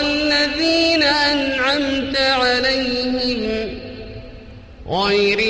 الذين أنعمت عليهم غير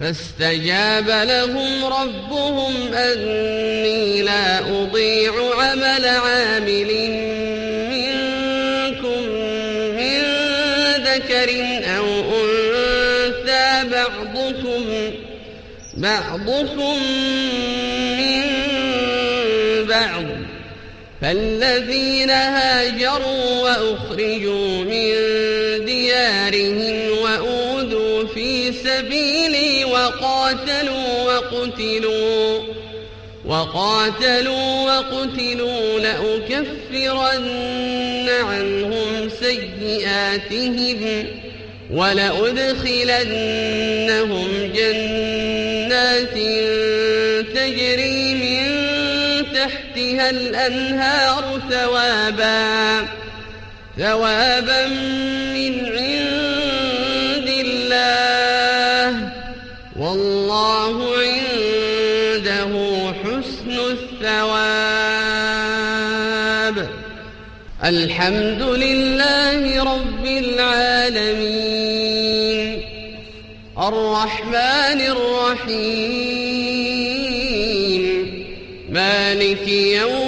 فاستجاب لهم ربهم أني لا أضيع عمل عامل منكم من ذكر أو أنثى بعضكم بعضكم من بعض. فالذين هاجروا وأخرجوا من ديارهم وأوذوا في سبيلي وقاتلوا وقتلوا وقاتلوا وقتلوا لأكفرن عنهم سيئاتهم ولأدخلنهم جنات تجري من تحتها الأنهار ثوابا ثوابا من عند والله عنده حسن الثواب. الحمد لله رب العالمين. الرحمن الرحيم. مالك يوم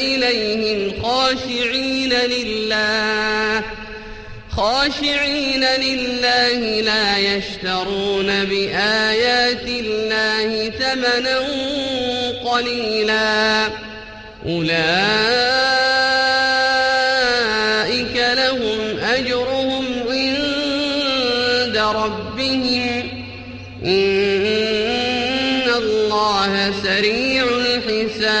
إليهم خاشعين لله. خاشعين لله لا يشترون بآيات الله ثمنا قليلا. أولئك لهم أجرهم عند ربهم. إن الله سريع الحساب.